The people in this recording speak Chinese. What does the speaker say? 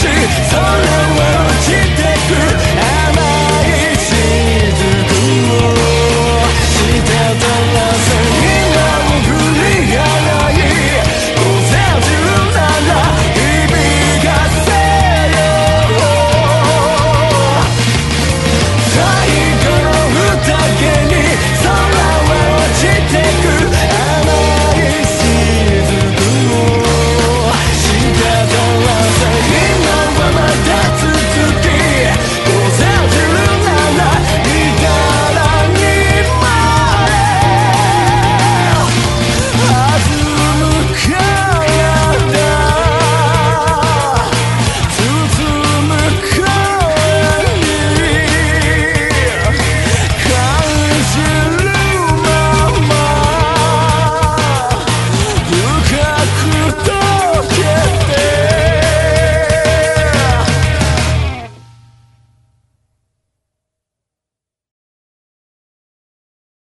是苍凉。